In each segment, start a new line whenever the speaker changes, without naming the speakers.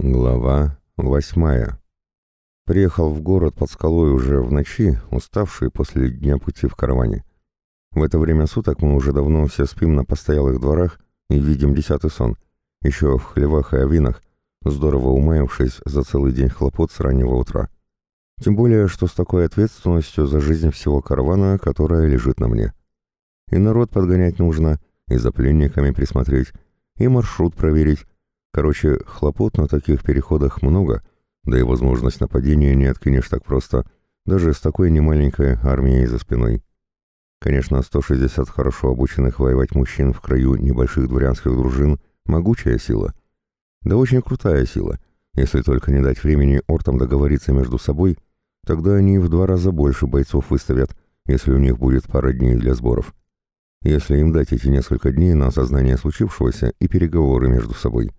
Глава восьмая. Приехал в город под скалой уже в ночи, уставший после дня пути в караване. В это время суток мы уже давно все спим на постоялых дворах и видим десятый сон, еще в хлевах и овинах, здорово умаявшись за целый день хлопот с раннего утра. Тем более, что с такой ответственностью за жизнь всего каравана, которая лежит на мне. И народ подгонять нужно, и за пленниками присмотреть, и маршрут проверить, Короче, хлопот на таких переходах много, да и возможность нападения не откинешь так просто, даже с такой немаленькой армией за спиной. Конечно, 160 хорошо обученных воевать мужчин в краю небольших дворянских дружин – могучая сила. Да очень крутая сила. Если только не дать времени ортам договориться между собой, тогда они в два раза больше бойцов выставят, если у них будет пара дней для сборов. Если им дать эти несколько дней на осознание случившегося и переговоры между собой.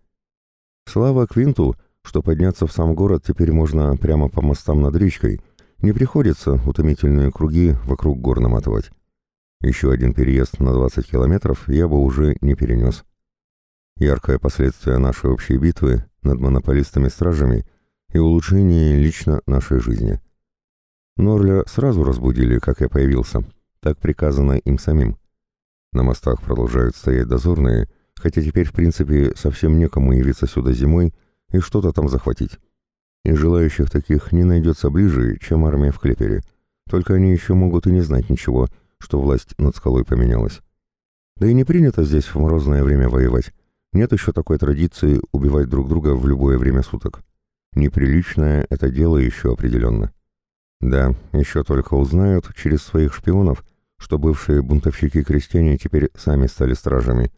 Слава Квинту, что подняться в сам город теперь можно прямо по мостам над речкой, не приходится утомительные круги вокруг гор наматывать. Еще один переезд на 20 километров я бы уже не перенес. Яркое последствие нашей общей битвы над монополистами-стражами и улучшение лично нашей жизни. Норля сразу разбудили, как я появился, так приказано им самим. На мостах продолжают стоять дозорные — хотя теперь, в принципе, совсем некому явиться сюда зимой и что-то там захватить. И желающих таких не найдется ближе, чем армия в Клепере. Только они еще могут и не знать ничего, что власть над скалой поменялась. Да и не принято здесь в морозное время воевать. Нет еще такой традиции убивать друг друга в любое время суток. Неприличное это дело еще определенно. Да, еще только узнают через своих шпионов, что бывшие бунтовщики-крестьяне теперь сами стали стражами,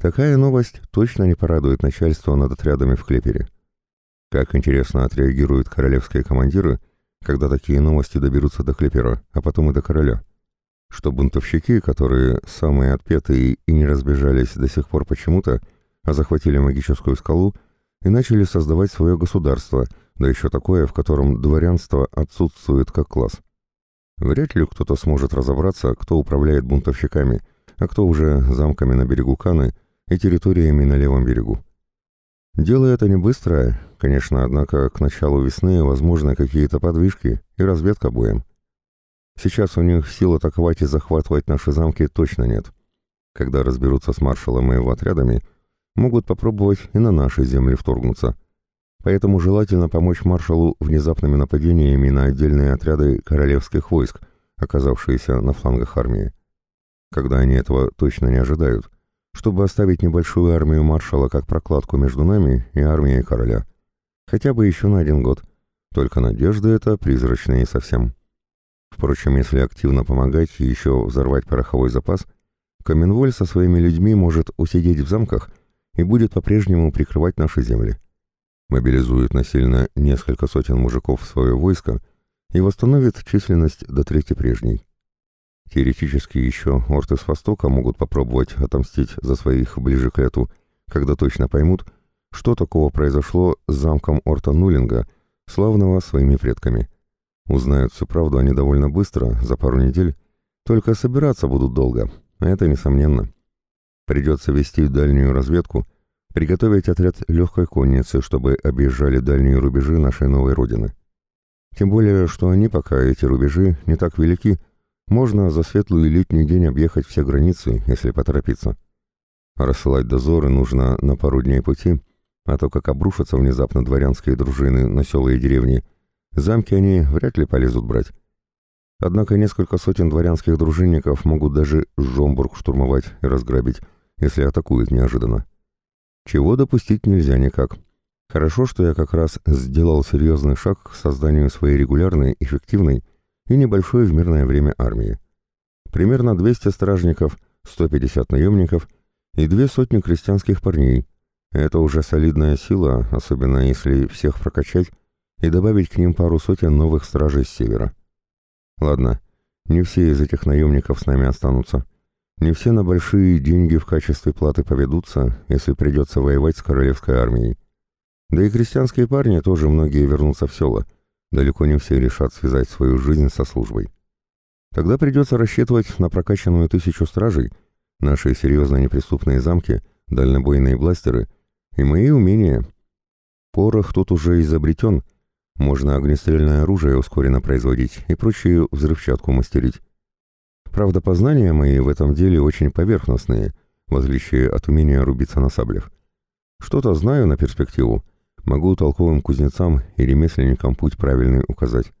Такая новость точно не порадует начальство над отрядами в Клепере. Как интересно отреагируют королевские командиры, когда такие новости доберутся до Клепера, а потом и до короля. Что бунтовщики, которые самые отпетые и не разбежались до сих пор почему-то, а захватили магическую скалу и начали создавать свое государство, да еще такое, в котором дворянство отсутствует как класс. Вряд ли кто-то сможет разобраться, кто управляет бунтовщиками, а кто уже замками на берегу Каны – и территориями на левом берегу. Дело это не быстрое, конечно, однако к началу весны возможны какие-то подвижки и разведка боем. Сейчас у них сил атаковать и захватывать наши замки точно нет. Когда разберутся с маршалом и его отрядами, могут попробовать и на наши земли вторгнуться. Поэтому желательно помочь маршалу внезапными нападениями на отдельные отряды королевских войск, оказавшиеся на флангах армии. Когда они этого точно не ожидают – чтобы оставить небольшую армию маршала как прокладку между нами и армией короля. Хотя бы еще на один год. Только надежды это призрачные совсем. Впрочем, если активно помогать и еще взорвать пороховой запас, Каменволь со своими людьми может усидеть в замках и будет по-прежнему прикрывать наши земли. Мобилизует насильно несколько сотен мужиков в свое войско и восстановит численность до трети прежней. Теоретически еще орты с Востока могут попробовать отомстить за своих ближе к лету, когда точно поймут, что такого произошло с замком Орта Нулинга, славного своими предками. Узнают всю правду они довольно быстро, за пару недель, только собираться будут долго, это несомненно. Придется вести дальнюю разведку, приготовить отряд легкой конницы, чтобы объезжали дальние рубежи нашей новой родины. Тем более, что они пока, эти рубежи, не так велики, можно за светлый летний день объехать все границы, если поторопиться. Рассылать дозоры нужно на пару дней пути, а то как обрушатся внезапно дворянские дружины на села и деревни, замки они вряд ли полезут брать. Однако несколько сотен дворянских дружинников могут даже Жомбург штурмовать и разграбить, если атакуют неожиданно. Чего допустить нельзя никак. Хорошо, что я как раз сделал серьезный шаг к созданию своей регулярной, эффективной и небольшой в мирное время армии. Примерно 200 стражников, 150 наемников и две сотни крестьянских парней. Это уже солидная сила, особенно если всех прокачать и добавить к ним пару сотен новых стражей с севера. Ладно, не все из этих наемников с нами останутся. Не все на большие деньги в качестве платы поведутся, если придется воевать с королевской армией. Да и крестьянские парни тоже многие вернутся в села – далеко не все решат связать свою жизнь со службой. Тогда придется рассчитывать на прокачанную тысячу стражей, наши серьезно неприступные замки, дальнобойные бластеры и мои умения. Порох тут уже изобретен, можно огнестрельное оружие ускоренно производить и прочую взрывчатку мастерить. Правда, познания мои в этом деле очень поверхностные, в отличие от умения рубиться на саблях. Что-то знаю на перспективу, могу толковым кузнецам и ремесленникам путь правильный указать.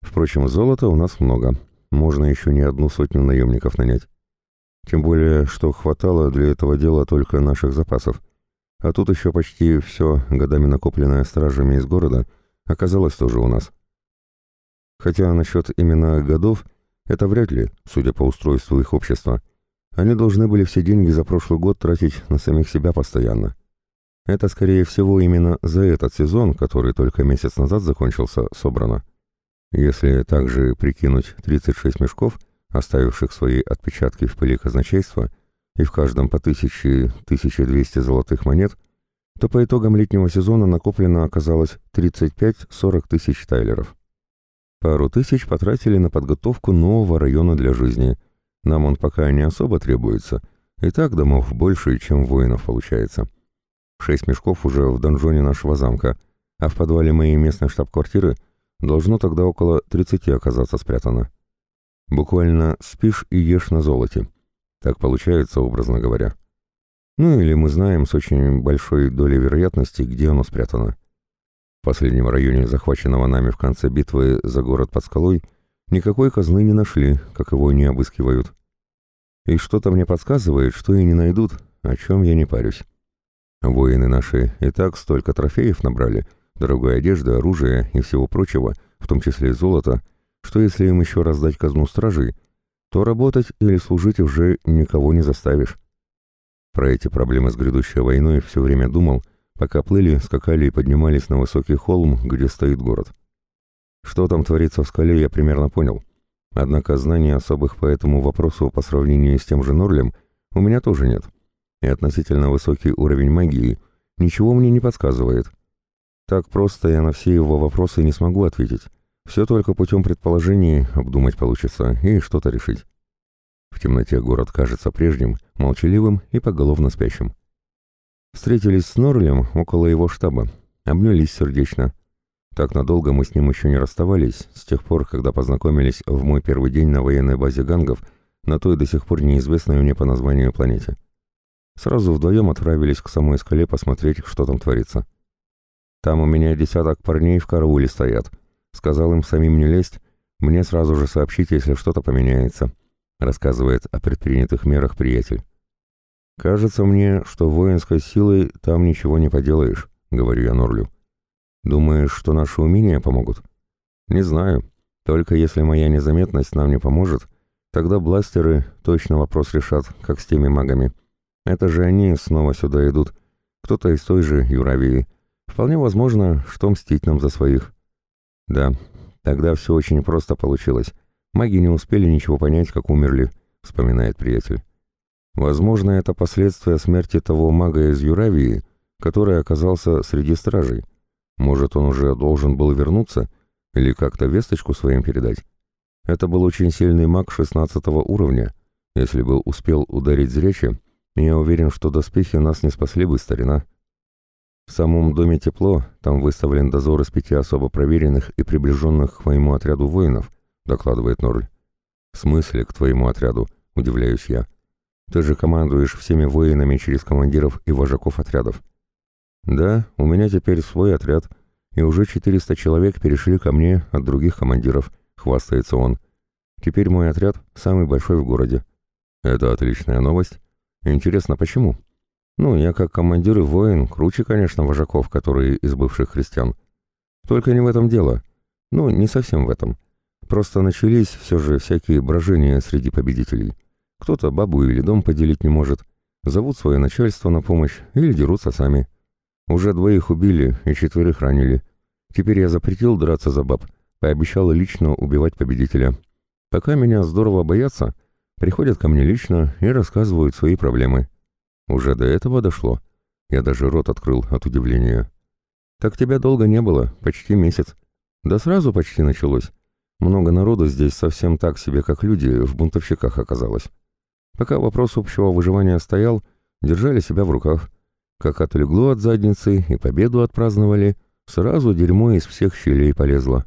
Впрочем, золота у нас много, можно еще не одну сотню наемников нанять. Тем более, что хватало для этого дела только наших запасов. А тут еще почти все, годами накопленное стражами из города, оказалось тоже у нас. Хотя насчет именно годов, это вряд ли, судя по устройству их общества. Они должны были все деньги за прошлый год тратить на самих себя постоянно. Это, скорее всего, именно за этот сезон, который только месяц назад закончился, собрано. Если также прикинуть 36 мешков, оставивших свои отпечатки в пыли казначейства, и в каждом по 1000-1200 золотых монет, то по итогам летнего сезона накоплено оказалось 35-40 тысяч тайлеров. Пару тысяч потратили на подготовку нового района для жизни – нам он пока не особо требуется, и так домов больше, чем воинов получается. Шесть мешков уже в донжоне нашего замка, а в подвале моей местной штаб-квартиры должно тогда около 30 оказаться спрятано. Буквально спишь и ешь на золоте. Так получается, образно говоря. Ну или мы знаем с очень большой долей вероятности, где оно спрятано. В последнем районе захваченного нами в конце битвы за город под скалой никакой казны не нашли, как его не обыскивают. И что-то мне подсказывает, что и не найдут, о чем я не парюсь. Воины наши и так столько трофеев набрали, дорогой одежды, оружия и всего прочего, в том числе и золота, что если им еще раздать казну стражей, то работать или служить уже никого не заставишь. Про эти проблемы с грядущей войной все время думал, пока плыли, скакали и поднимались на высокий холм, где стоит город. Что там творится в скале, я примерно понял. Однако знаний особых по этому вопросу по сравнению с тем же Норлем у меня тоже нет. И относительно высокий уровень магии ничего мне не подсказывает. Так просто я на все его вопросы не смогу ответить. Все только путем предположений обдумать получится и что-то решить. В темноте город кажется прежним, молчаливым и поголовно спящим. Встретились с Норлем около его штаба, обнялись сердечно. Так надолго мы с ним еще не расставались, с тех пор, когда познакомились в мой первый день на военной базе гангов, на той до сих пор неизвестной мне по названию планете. Сразу вдвоем отправились к самой скале посмотреть, что там творится. «Там у меня десяток парней в карауле стоят», — сказал им самим не лезть, «мне сразу же сообщить, если что-то поменяется», — рассказывает о предпринятых мерах приятель. «Кажется мне, что воинской силой там ничего не поделаешь», — говорю я Норлю. Думаешь, что наши умения помогут? Не знаю. Только если моя незаметность нам не поможет, тогда бластеры точно вопрос решат, как с теми магами. Это же они снова сюда идут. Кто-то из той же Юравии. Вполне возможно, что мстить нам за своих. Да, тогда все очень просто получилось. Маги не успели ничего понять, как умерли, вспоминает приятель. Возможно, это последствия смерти того мага из Юравии, который оказался среди стражей. Может, он уже должен был вернуться или как-то весточку своим передать? Это был очень сильный маг 16 уровня. Если бы успел ударить зряче, я уверен, что доспехи нас не спасли бы, старина. В самом доме тепло, там выставлен дозор из пяти особо проверенных и приближенных к моему отряду воинов, докладывает Норль. В смысле к твоему отряду, удивляюсь я. Ты же командуешь всеми воинами через командиров и вожаков отрядов. «Да, у меня теперь свой отряд, и уже 400 человек перешли ко мне от других командиров», — хвастается он. «Теперь мой отряд самый большой в городе». «Это отличная новость. Интересно, почему?» «Ну, я как командир и воин круче, конечно, вожаков, которые из бывших христиан. Только не в этом дело. Ну, не совсем в этом. Просто начались все же всякие брожения среди победителей. Кто-то бабу или дом поделить не может, зовут свое начальство на помощь или дерутся сами». Уже двоих убили и четверых ранили. Теперь я запретил драться за баб, пообещал лично убивать победителя. Пока меня здорово боятся, приходят ко мне лично и рассказывают свои проблемы. Уже до этого дошло. Я даже рот открыл от удивления. Так тебя долго не было, почти месяц. Да сразу почти началось. Много народу здесь совсем так себе, как люди, в бунтовщиках оказалось. Пока вопрос общего выживания стоял, держали себя в руках. Как отлегло от задницы и победу отпраздновали, сразу дерьмо из всех щелей полезло.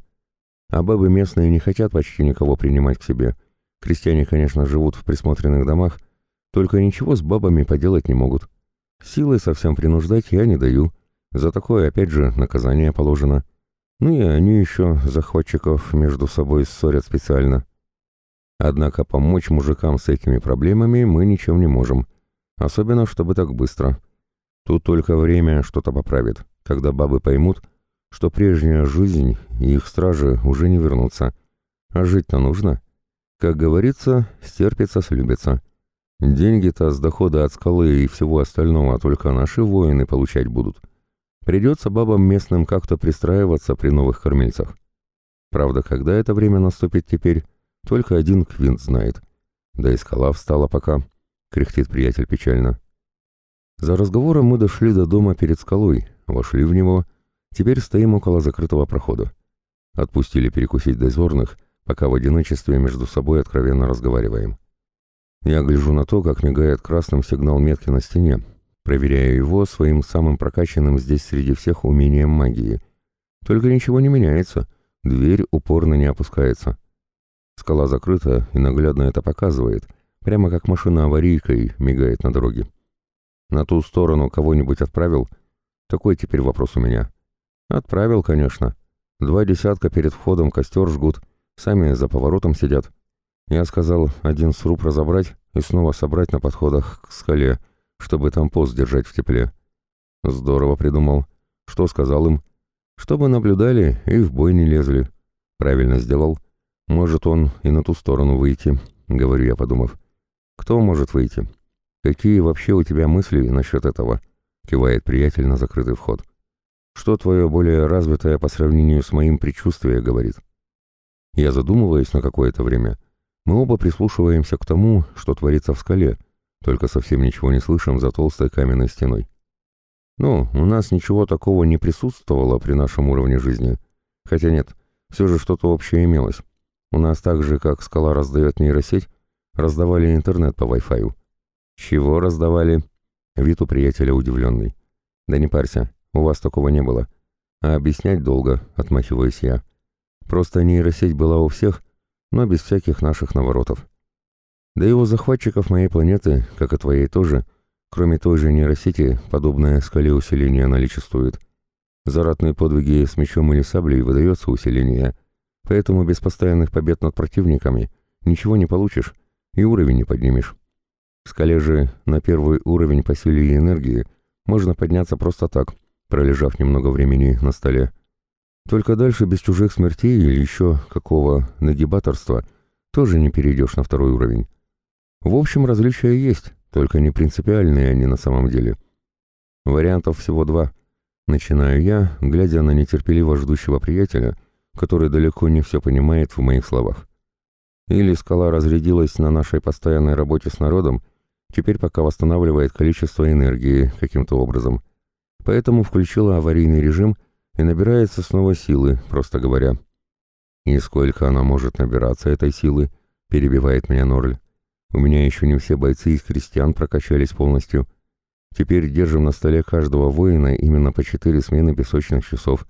А бабы местные не хотят почти никого принимать к себе. Крестьяне, конечно, живут в присмотренных домах, только ничего с бабами поделать не могут. Силой совсем принуждать я не даю. За такое, опять же, наказание положено. Ну и они еще захватчиков между собой ссорят специально. Однако помочь мужикам с этими проблемами мы ничем не можем. Особенно, чтобы так быстро. Тут только время что-то поправит, когда бабы поймут, что прежняя жизнь и их стражи уже не вернутся. А жить-то нужно. Как говорится, стерпится, слюбится. Деньги-то с дохода от скалы и всего остального только наши воины получать будут. Придется бабам местным как-то пристраиваться при новых кормильцах. Правда, когда это время наступит теперь, только один Квинт знает. Да и скала встала пока, кряхтит приятель печально. За разговором мы дошли до дома перед скалой, вошли в него, теперь стоим около закрытого прохода. Отпустили перекусить дозорных, пока в одиночестве между собой откровенно разговариваем. Я гляжу на то, как мигает красным сигнал метки на стене, проверяя его своим самым прокачанным здесь среди всех умением магии. Только ничего не меняется, дверь упорно не опускается. Скала закрыта и наглядно это показывает, прямо как машина аварийкой мигает на дороге. На ту сторону кого-нибудь отправил? Такой теперь вопрос у меня. Отправил, конечно. Два десятка перед входом костер жгут, сами за поворотом сидят. Я сказал один сруб разобрать и снова собрать на подходах к скале, чтобы там пост держать в тепле. Здорово придумал. Что сказал им? Чтобы наблюдали и в бой не лезли. Правильно сделал. Может он и на ту сторону выйти, говорю я, подумав. Кто может выйти? Какие вообще у тебя мысли насчет этого? Кивает приятель на закрытый вход. Что твое более развитое по сравнению с моим предчувствие говорит? Я задумываюсь на какое-то время — мы оба прислушиваемся к тому, что творится в скале, только совсем ничего не слышим за толстой каменной стеной. Ну, у нас ничего такого не присутствовало при нашем уровне жизни. Хотя нет, все же что-то общее имелось. У нас так же, как скала раздает нейросеть, раздавали интернет по Wi-Fi. Чего раздавали? Вид у приятеля удивленный. Да не парься, у вас такого не было. А объяснять долго, отмахиваюсь я. Просто нейросеть была у всех, но без всяких наших наворотов. Да и у захватчиков моей планеты, как и твоей тоже, кроме той же нейросети, подобное скале усиления наличествует. За ратные подвиги с мечом или саблей выдается усиление, поэтому без постоянных побед над противниками ничего не получишь и уровень не поднимешь. В скале же на первый уровень по силе и энергии можно подняться просто так, пролежав немного времени на столе. Только дальше без чужих смертей или еще какого нагибаторства тоже не перейдешь на второй уровень. В общем, различия есть, только не принципиальные они на самом деле. Вариантов всего два. Начинаю я, глядя на нетерпеливо ждущего приятеля, который далеко не все понимает в моих словах. Или скала разрядилась на нашей постоянной работе с народом, теперь пока восстанавливает количество энергии каким-то образом. Поэтому включила аварийный режим — и набирается снова силы, просто говоря. «И сколько она может набираться, этой силы?» — перебивает меня Норль. «У меня еще не все бойцы из крестьян прокачались полностью. Теперь держим на столе каждого воина именно по четыре смены песочных часов.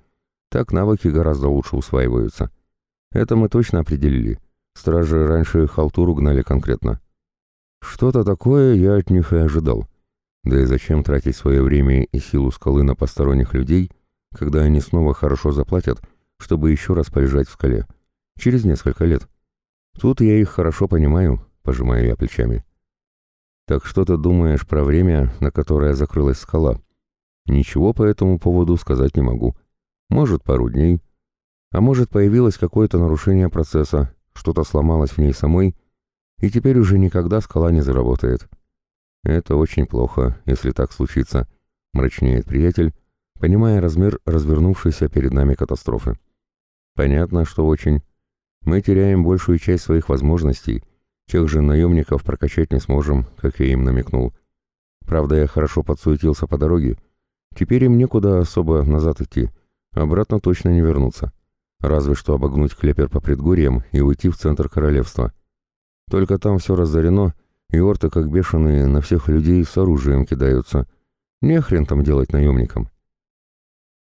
Так навыки гораздо лучше усваиваются. Это мы точно определили. Стражи раньше халтуру гнали конкретно. Что-то такое я от них и ожидал. Да и зачем тратить свое время и силу скалы на посторонних людей — когда они снова хорошо заплатят, чтобы еще раз полежать в скале. Через несколько лет. Тут я их хорошо понимаю, пожимаю я плечами. Так что ты думаешь про время, на которое закрылась скала? Ничего по этому поводу сказать не могу. Может, пару дней. А может, появилось какое-то нарушение процесса, что-то сломалось в ней самой, и теперь уже никогда скала не заработает. Это очень плохо, если так случится, мрачнеет приятель, понимая размер развернувшейся перед нами катастрофы. Понятно, что очень. Мы теряем большую часть своих возможностей, тех же наемников прокачать не сможем, как я им намекнул. Правда, я хорошо подсуетился по дороге. Теперь им некуда особо назад идти, обратно точно не вернуться. Разве что обогнуть клепер по предгорьям и уйти в центр королевства. Только там все разорено, и орты, как бешеные, на всех людей с оружием кидаются — Не хрен там делать наемникам.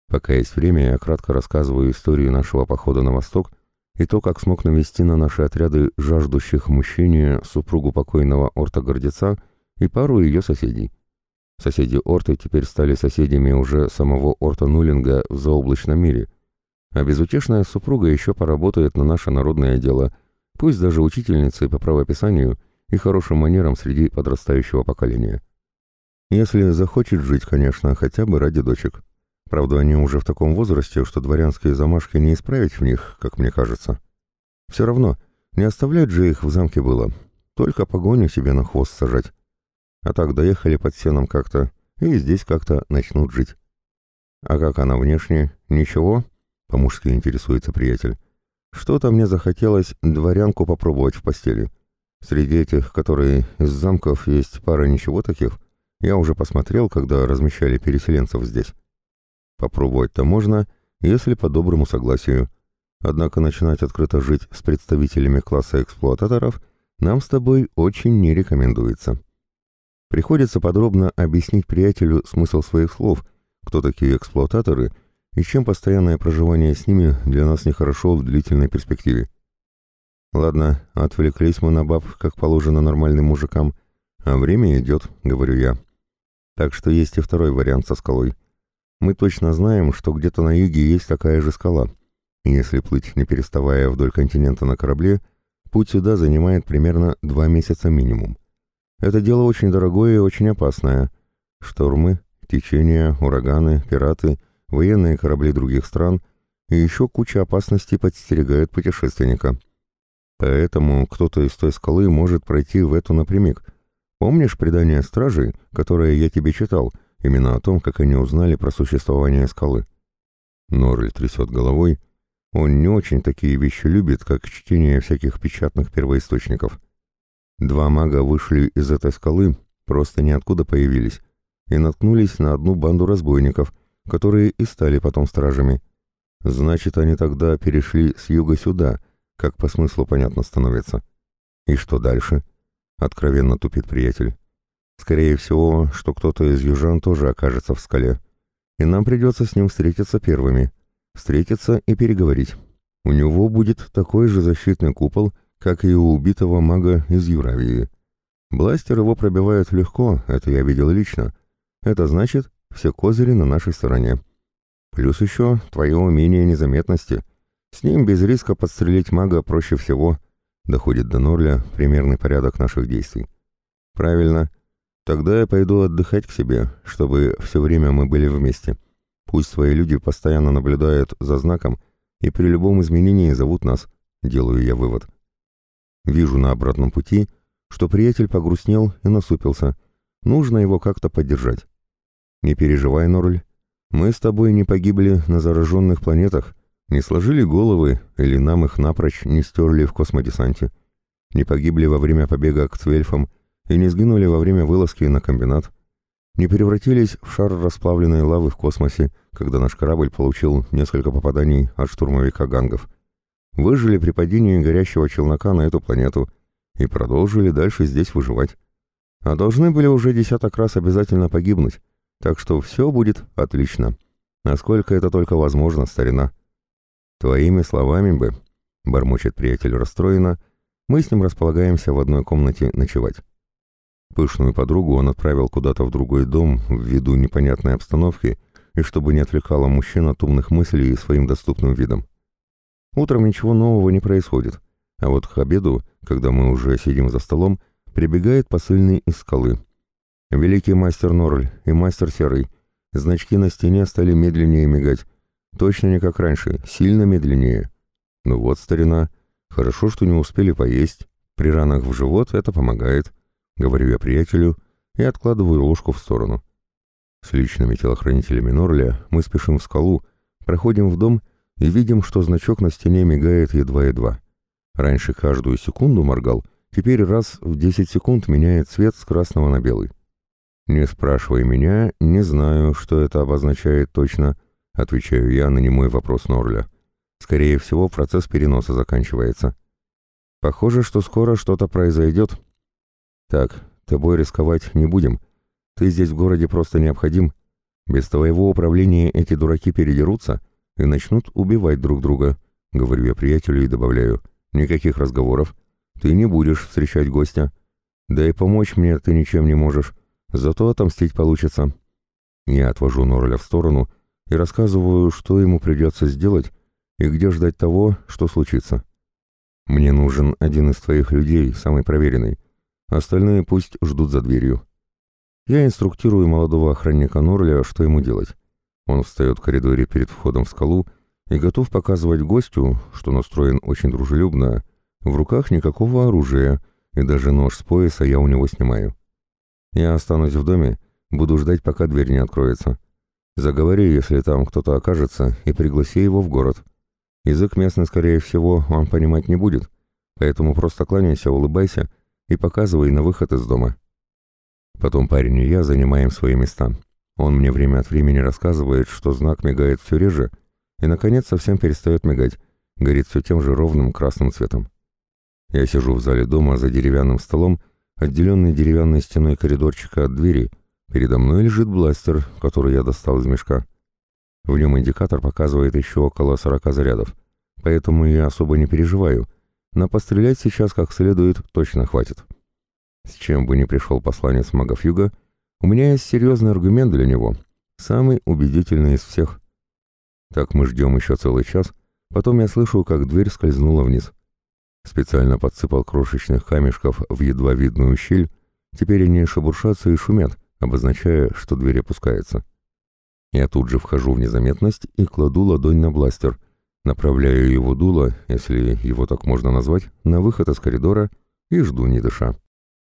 Пока есть время, я кратко рассказываю историю нашего похода на восток и то, как смог навести на наши отряды жаждущих мужчине супругу покойного Орта Гордеца и пару ее соседей. Соседи Орты теперь стали соседями уже самого Орта Нулинга в заоблачном мире, а безутешная супруга еще поработает на наше народное дело, пусть даже учительницей по правописанию и хорошим манерам среди подрастающего поколения. Если захочет жить, конечно, хотя бы ради дочек. Правда, они уже в таком возрасте, что дворянские замашки не исправить в них, как мне кажется. Все равно, не оставлять же их в замке было, только погоню себе на хвост сажать. А так доехали под сеном как-то, и здесь как-то начнут жить. А как она внешне? Ничего? По-мужски интересуется приятель. Что-то мне захотелось дворянку попробовать в постели. Среди этих, которые из замков, есть пара ничего таких. Я уже посмотрел, когда размещали переселенцев здесь. Попробовать-то можно, если по доброму согласию. Однако начинать открыто жить с представителями класса эксплуататоров нам с тобой очень не рекомендуется. Приходится подробно объяснить приятелю смысл своих слов, кто такие эксплуататоры и чем постоянное проживание с ними для нас нехорошо в длительной перспективе. Ладно, отвлеклись мы на баб, как положено нормальным мужикам, а время идет, говорю я. Так что есть и второй вариант со скалой — мы точно знаем, что где-то на юге есть такая же скала. Если плыть, не переставая вдоль континента на корабле, путь сюда занимает примерно два месяца минимум. Это дело очень дорогое и очень опасное. Штормы, течения, ураганы, пираты, военные корабли других стран и еще куча опасностей подстерегают путешественника. Поэтому кто-то из той скалы может пройти в эту напрямик. Помнишь предание стражей, которое я тебе читал — Именно о том, как они узнали про существование скалы. Норль трясет головой. Он не очень такие вещи любит, как чтение всяких печатных первоисточников. Два мага вышли из этой скалы, просто ниоткуда появились, и наткнулись на одну банду разбойников, которые и стали потом стражами. Значит, они тогда перешли с юга сюда, как по смыслу понятно становится. И что дальше? Откровенно тупит приятель. Скорее всего, что кто-то из южан тоже окажется в скале. И нам придется с ним встретиться первыми. Встретиться и переговорить. У него будет такой же защитный купол, как и у убитого мага из Юравии. Бластер его пробивает легко, это я видел лично. Это значит, все козыри на нашей стороне. Плюс еще твое умение незаметности. С ним без риска подстрелить мага проще всего. Доходит до Норля примерный порядок наших действий. Правильно, Тогда я пойду отдыхать к себе, чтобы все время мы были вместе. Пусть свои люди постоянно наблюдают за знаком и при любом изменении зовут нас, делаю я вывод. Вижу на обратном пути, что приятель погрустнел и насупился. Нужно его как-то поддержать. Не переживай, Норль. Мы с тобой не погибли на зараженных планетах, не сложили головы или нам их напрочь не стерли в космодесанте. Не погибли во время побега к Цвельфам и не сгинули во время вылазки на комбинат, не превратились в шар расплавленной лавы в космосе, когда наш корабль получил несколько попаданий от штурмовика гангов. Выжили при падении горящего челнока на эту планету и продолжили дальше здесь выживать. А должны были уже десяток раз обязательно погибнуть, так что все будет отлично. Насколько это только возможно, старина. Твоими словами бы, бормочет приятель расстроенно, мы с ним располагаемся в одной комнате ночевать. Пышную подругу он отправил куда-то в другой дом ввиду непонятной обстановки и чтобы не отвлекало мужчин от умных мыслей своим доступным видом. Утром ничего нового не происходит, а вот к обеду, когда мы уже сидим за столом, прибегает посыльный из скалы. Великий мастер Норль и мастер Серый. Значки на стене стали медленнее мигать. Точно не как раньше, сильно медленнее. Ну вот, старина, хорошо, что не успели поесть. При ранах в живот это помогает. Говорю я приятелю и откладываю ложку в сторону. С личными телохранителями Норля мы спешим в скалу, проходим в дом и видим, что значок на стене мигает едва-едва. Раньше каждую секунду моргал, теперь раз в 10 секунд меняет цвет с красного на белый. «Не спрашивай меня, не знаю, что это обозначает точно», — отвечаю я на немой вопрос Норля. «Скорее всего, процесс переноса заканчивается. Похоже, что скоро что-то произойдет, «Так, тобой рисковать не будем. Ты здесь в городе просто необходим. Без твоего управления эти дураки передерутся и начнут убивать друг друга. Говорю я приятелю и добавляю. Никаких разговоров. Ты не будешь встречать гостя. Да и помочь мне ты ничем не можешь. Зато отомстить получится. Я отвожу Норля в сторону и рассказываю, что ему придется сделать и где ждать того, что случится. Мне нужен один из твоих людей, самый проверенный. Остальные пусть ждут за дверью. Я инструктирую молодого охранника Норля, что ему делать. Он встает в коридоре перед входом в скалу и готов показывать гостю, что настроен очень дружелюбно. В руках никакого оружия, и даже нож с пояса я у него снимаю. Я останусь в доме, буду ждать, пока дверь не откроется. Заговори, если там кто-то окажется, и пригласи его в город. Язык местный, скорее всего, он понимать не будет, поэтому просто кланяйся, улыбайся и показывай на выход из дома. Потом парень и я занимаем свои места. Он мне время от времени рассказывает, что знак мигает все реже, и, наконец, совсем перестает мигать, горит все тем же ровным красным цветом. Я сижу в зале дома за деревянным столом, отделенный деревянной стеной коридорчика от двери. Передо мной лежит бластер, который я достал из мешка. В нем индикатор показывает еще около 40 зарядов, поэтому я особо не переживаю, но пострелять сейчас как следует точно хватит. С чем бы ни пришел посланец магов Юга, у меня есть серьезный аргумент для него, самый убедительный из всех. Так мы ждем еще целый час, потом я слышу, как дверь скользнула вниз. Специально подсыпал крошечных камешков в едва видную щель, теперь они шебуршатся и шумят, обозначая, что дверь опускается. Я тут же вхожу в незаметность и кладу ладонь на бластер, направляю его дуло, если его так можно назвать, на выход из коридора и жду не дыша.